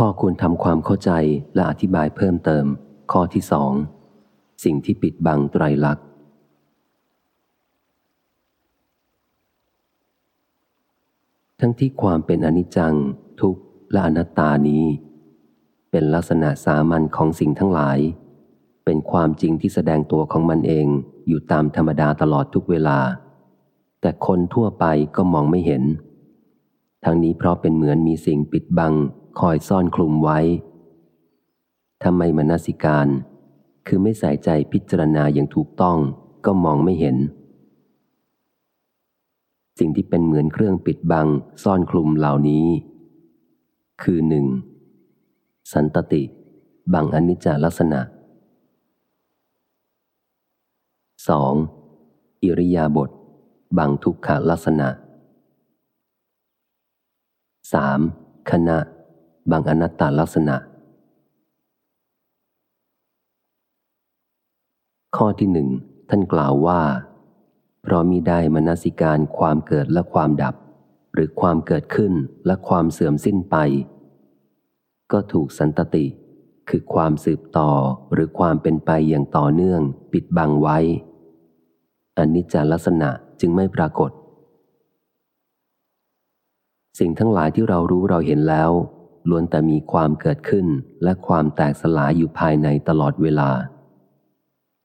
ข้อควรทำความเข้าใจและอธิบายเพิ่มเติม ข้อที่สองสิ่งที่ปิดบังไตรลักษณ์ทั้งที่ความเป็นอนิจจัง ทุกข์และอนัตตานี้ เป็นลักษณะสามัญของสิ่งทั้งหลาย เป็นความจริงที่แสดงตัวของมันเองอยู่ตามธรรมดาตลอดทุกเวลา แต่คนทั่วไปก็มองไม่เห็น ทั้งนี้เพราะเป็นเหมือนมีสิ่งปิดบัง คอยซ่อนคลุมไว้ทำไมมนสิการ คือไม่ใส่ใจพิจารณาอย่างถูกต้องก็มองไม่เห็น สิ่งที่เป็นเหมือนเครื่องปิดบังซ่อนคลุมเหล่านี้ คือหนึ่งสันตติ บังอนิจจลักษณะ 2. อิริยาบถบังทุกขลักษณะ 3. คณะ บังอนัตตลักษณะ ข้อที่หนึ่งท่านกล่าวว่า เพราะมีได้มนสิการความเกิดและความดับ หรือความเกิดขึ้นและความเสื่อมสิ้นไป ก็ถูกสันตติ คือความสืบต่อหรือความเป็นไปอย่างต่อเนื่อง ปิดบังไว้อันนิจจลักษณะจึงไม่ปรากฏ สิ่งทั้งหลายที่เรารู้เราเห็นแล้ว ล้วนแต่มีความเกิดขึ้นและความแตกสลายอยู่ภายในตลอดเวลา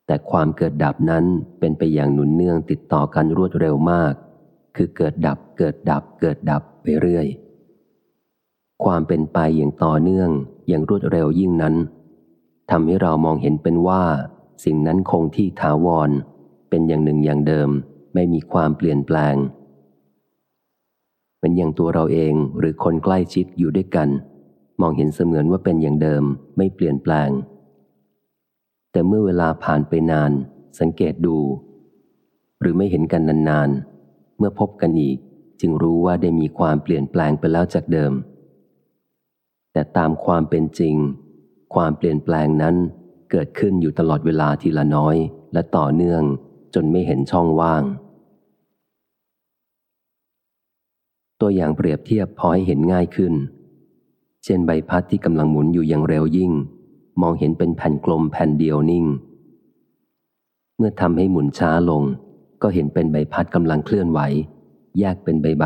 แต่ความเกิดดับนั้นเป็นไปอย่างหนุนเนื่องติดต่อกันรวดเร็วมาก คือเกิดดับเกิดดับเกิดดับไปเรื่อย ความเป็นไปอย่างต่อเนื่องอย่างรวดเร็วยิ่งนั้นทำให้เรามองเห็นเป็นว่า สิ่งนั้นคงที่ถาวร เป็นอย่างหนึ่งอย่างเดิม ไม่มีความเปลี่ยนแปลงเป็นอย่างตัวเราเองหรือคนใกล้ชิดอยู่ด้วยกัน มองเห็นเสมือนว่าเป็นอย่างเดิมไม่เปลี่ยนแปลง แต่เมื่อเวลาผ่านไปนาน สังเกตดู หรือไม่เห็นกันนานๆ เมื่อพบกันอีกจึงรู้ว่าได้มีความเปลี่ยนแปลงไปแล้วจากเดิม แต่ตามความเป็นจริง ความเปลี่ยนแปลงนั้นเกิดขึ้นอยู่ตลอดเวลาทีละน้อย และต่อเนื่องจนไม่เห็นช่องว่าง ตัวอย่างเปรียบเทียบพอให้เห็นง่ายขึ้น เช่นใบพัดที่กำลังหมุนอยู่อย่างเร็วยิ่ง มองเห็นเป็นแผ่นกลมแผ่นเดียวนิ่ง เมื่อทำให้หมุนช้าลง ก็เห็นเป็นใบพัดกำลังเคลื่อนไหว แยกเป็นใบใบ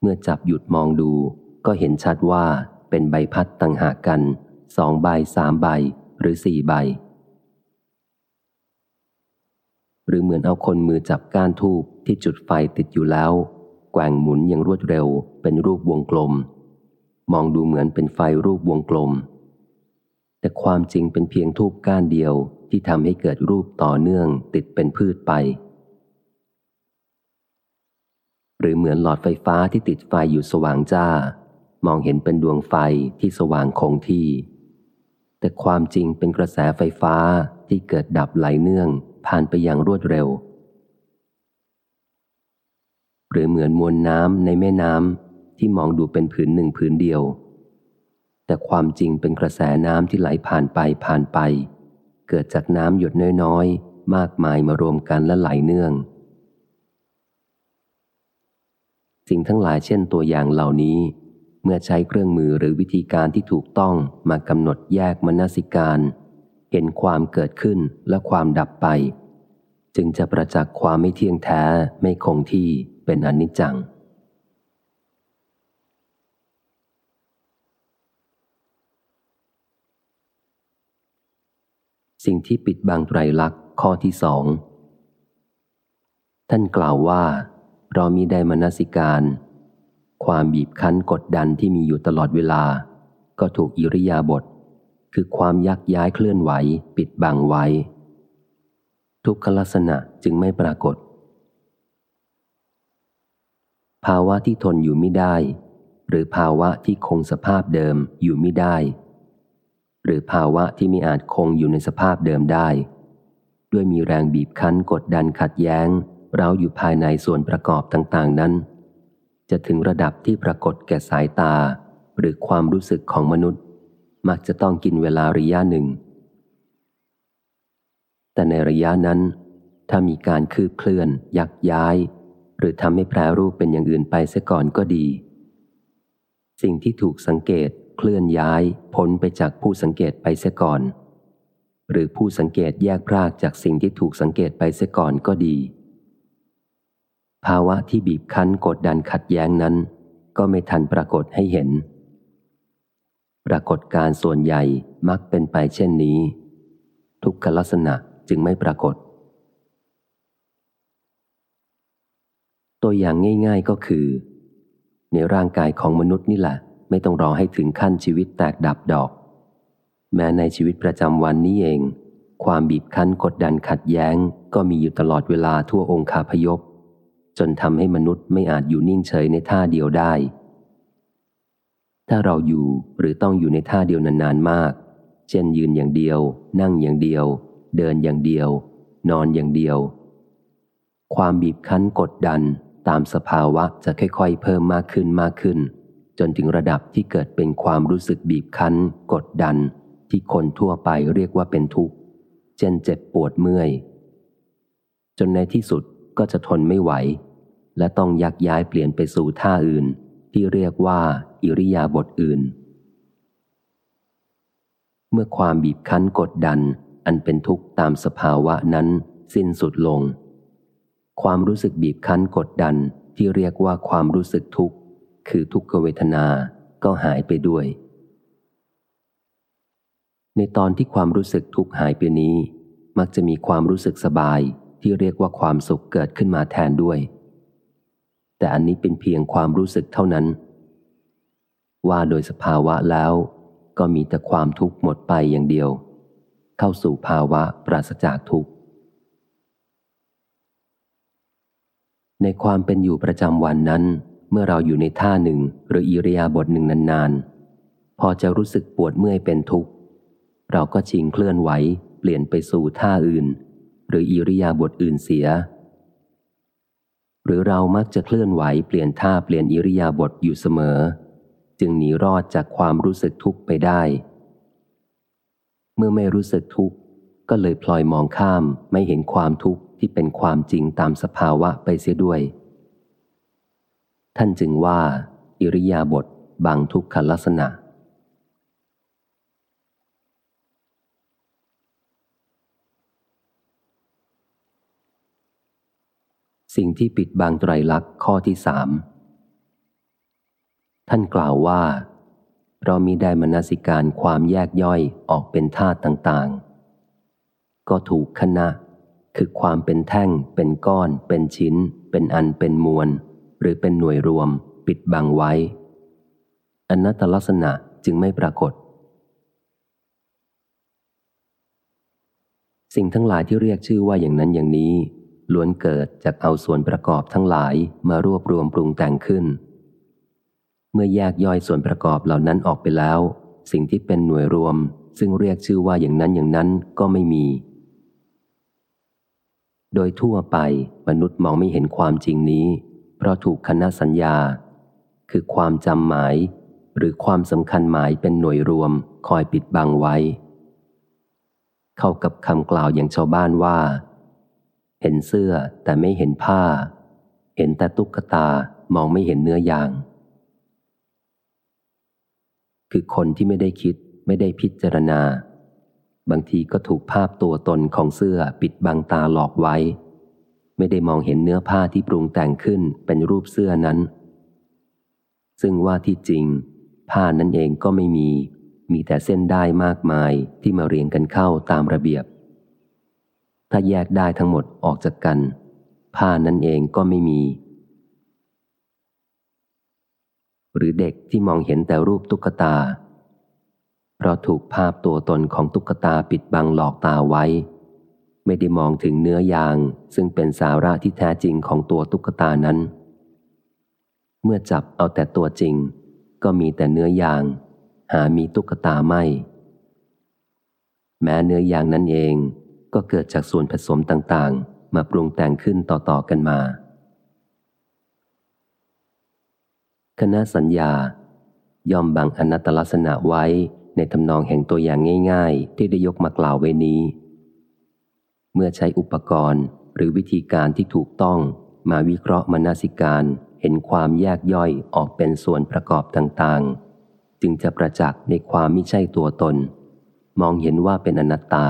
เมื่อจับหยุดมองดู ก็เห็นชัดว่าเป็นใบพัดต่างหากกันสองใบสามใบหรือสี่ใบ หรือเหมือนเอาคนมือจับก้านทูบที่จุดไฟติดอยู่แล้ว แกว่งหมุนอย่างรวดเร็วเป็นรูปวงกลม มองดูเหมือนเป็นไฟรูปวงกลม แต่ความจริงเป็นเพียงทูบก้านเดียวที่ทำให้เกิดรูปต่อเนื่องติดเป็นพืชไป หรือเหมือนหลอดไฟฟ้าที่ติดไฟอยู่สว่างจ้า มองเห็นเป็นดวงไฟที่สว่างคงที่ แต่ความจริงเป็นกระแสไฟฟ้าที่เกิดดับไหลเนื่องผ่านไปอย่างรวดเร็ว หรือเหมือนมวลน้ำในแม่น้ำ ที่มองดูเป็นผืนหนึ่งผืนเดียว แต่ความจริงเป็นกระแสน้ำที่ไหลผ่านไปผ่านไป เกิดจากน้ำหยดน้อยๆ มากมายมารวมกันและไหลเนื่อง สิ่งทั้งหลายเช่นตัวอย่างเหล่านี้ เมื่อใช้เครื่องมือหรือวิธีการที่ถูกต้องมากำหนดแยกมนสิการ เห็นความเกิดขึ้นและความดับไป จึงจะประจักษ์ความไม่เที่ยงแท้ไม่คงที่เป็นอนิจจัง สิ่งที่ปิดบังไตรลักษณ์ข้อที่สอง ท่านกล่าวว่า เรามีได้มนสิการ ความบีบคั้นกดดันที่มีอยู่ตลอดเวลา ก็ถูกอิริยาบถคือความยักย้ายเคลื่อนไหว ปิดบังไว้ ทุกขลักษณะจึงไม่ปรากฏ ภาวะที่ทนอยู่ไม่ได้ หรือภาวะที่คงสภาพเดิมอยู่ไม่ได้ หรือภาวะที่ไม่อาจคงอยู่ในสภาพเดิมได้ ด้วยมีแรงบีบคั้นกดดันขัดแย้งเราอยู่ภายในส่วนประกอบต่างๆนั้น จะถึงระดับที่ปรากฏแก่สายตา หรือความรู้สึกของมนุษย์ มักจะต้องกินเวลาระยะหนึ่ง แต่ในระยะนั้น ถ้ามีการคืบเคลื่อน ยักย้าย หรือทำให้แปรรูปเป็นอย่างอื่นไปเสียก่อนก็ดี สิ่งที่ถูกสังเกต เคลื่อนย้ายพ้นไปจากผู้สังเกตไปเสียก่อน หรือผู้สังเกตแยกพรากจากสิ่งที่ถูกสังเกตไปเสียก่อนก็ดี ภาวะที่บีบคั้นกดดันขัดแย้งนั้น ก็ไม่ทันปรากฏให้เห็น ปรากฏการส่วนใหญ่มักเป็นไปเช่นนี้ ทุกขลักษณะจึงไม่ปรากฏ ตัวอย่างง่าย ๆก็คือ ในร่างกายของมนุษย์นี่แหละ ไม่ต้องรอให้ถึงขั้นชีวิตแตกดับดอก แม้ในชีวิตประจำวันนี้เอง ความบีบคั้นกดดันขัดแย้ง ก็มีอยู่ตลอดเวลาทั่วองค์คาพยพ จนทำให้มนุษย์ไม่อาจอยู่นิ่งเฉยในท่าเดียวได้ ถ้าเราอยู่หรือต้องอยู่ในท่าเดียวนานๆมาก เช่นยืนอย่างเดียว นั่งอย่างเดียว เดินอย่างเดียว นอนอย่างเดียว ความบีบคั้นกดดันตามสภาวะจะค่อยๆ เพิ่มมากขึ้นมากขึ้น จนถึงระดับที่เกิดเป็นความรู้สึกบีบคั้น กดดัน ที่คนทั่วไปเรียกว่าเป็นทุกข์ เช่นเจ็บปวดเมื่อย จนในที่สุดก็จะทนไม่ไหว และต้องยักย้ายเปลี่ยนไปสู่ท่าอื่น ที่เรียกว่า อิริยาบถอื่น เมื่อความบีบคั้นกดดัน อันเป็นทุกข์ตามสภาวะนั้น สิ้นสุดลง ความรู้สึกบีบคั้นกดดันที่เรียกว่าความรู้สึกทุกข์ คือทุกขเวทนาก็หายไปด้วย ในตอนที่ความรู้สึกทุกข์หายไปนี้ มักจะมีความรู้สึกสบายที่เรียกว่าความสุขเกิดขึ้นมาแทนด้วย แต่อันนี้เป็นเพียงความรู้สึกเท่านั้น ว่าโดยสภาวะแล้ว ก็มีแต่ความทุกข์หมดไปอย่างเดียว เข้าสู่ภาวะปราศจากทุกข์ในความเป็นอยู่ประจำวันนั้น เมื่อเราอยู่ในท่าหนึ่งหรืออิริยาบถหนึ่งนานๆ พอจะรู้สึกปวดเมื่อยเป็นทุกข์ เราก็ชิงเคลื่อนไหว เปลี่ยนไปสู่ท่าอื่น หรืออิริยาบถอื่นเสีย หรือเรามักจะเคลื่อนไหวเปลี่ยนท่าเปลี่ยนอิริยาบถอยู่เสมอ จึงหนีรอดจากความรู้สึกทุกข์ไปได้ เมื่อไม่รู้สึกทุกข์ก็เลยพลอยมองข้ามไม่เห็นความทุกข์ที่เป็นความจริงตามสภาวะไปเสียด้วย ท่านจึงว่า อิริยาบถบางทุกขลักษณะ สิ่งที่ปิดบังไตรลักษณ์ข้อที่สามท่านกล่าวว่า เรามีได้มนสิการความแยกย่อยออกเป็นธาตุต่างๆ ก็ถูกคณะ คือความเป็นแท่ง เป็นก้อน เป็นชิ้น เป็นอันเป็นมวล หรือเป็นหน่วยรวม ปิดบังไว้ อนัตตลักษณะจึงไม่ปรากฏ สิ่งทั้งหลายที่เรียกชื่อว่าอย่างนั้นอย่างนี้ ล้วนเกิดจากเอาส่วนประกอบทั้งหลายมารวบรวมปรุงแต่งขึ้น เมื่อแยกย่อยส่วนประกอบเหล่านั้นออกไปแล้ว สิ่งที่เป็นหน่วยรวม ซึ่งเรียกชื่อว่าอย่างนั้นอย่างนั้นก็ไม่มีโดยทั่วไปมนุษย์มองไม่เห็นความจริงนี้ เพราะถูกคณะสัญญา คือความจำหมาย หรือความสำคัญหมายเป็นหน่วยรวมคอยปิดบังไว้ เข้ากับคำกล่าวอย่างชาวบ้านว่า เห็นเสื้อแต่ไม่เห็นผ้า เห็นแต่ตุ๊กตามองไม่เห็นเนื้อยาง คือคนที่ไม่ได้คิดไม่ได้พิจารณา บางทีก็ถูกภาพตัวตนของเสื้อปิดบังตาหลอกไว้ ไม่ได้มองเห็นเนื้อผ้าที่ปรุงแต่งขึ้นเป็นรูปเสื้อนั้น ซึ่งว่าที่จริง ผ้านั้นเองก็ไม่มี มีแต่เส้นได้มากมายที่มาเรียงกันเข้าตามระเบียบ ถ้าแยกได้ทั้งหมดออกจากกัน ผ้านั้นเองก็ไม่มี หรือเด็กที่มองเห็นแต่รูปตุ๊กตา เพราะถูกภาพตัวตนของตุ๊กตาปิดบังหลอกตาไว้ ไม่ได้มองถึงเนื้อยาง ซึ่งเป็นสาระที่แท้จริงของตัวตุ๊กตานั้น เมื่อจับเอาแต่ตัวจริง ก็มีแต่เนื้อยาง หามีตุ๊กตาไม่ แม้เนื้อยางนั้นเองก็เกิดจากส่วนผสมต่างๆ มาปรุงแต่งขึ้นต่อๆกันมา คณะสัญญา ย่อมบังอนัตตลักษณะไว้ในทำนองแห่งตัวอย่างง่าย ๆ ที่ได้ยกมากล่าวไว้นี้ เมื่อใช้อุปกรณ์หรือวิธีการที่ถูกต้องมาวิเคราะห์มนสิการเห็นความแยกย่อยออกเป็นส่วนประกอบต่างๆ จึงจะประจักษ์ในความไม่ใช่ตัวตน มองเห็นว่าเป็นอนัตตา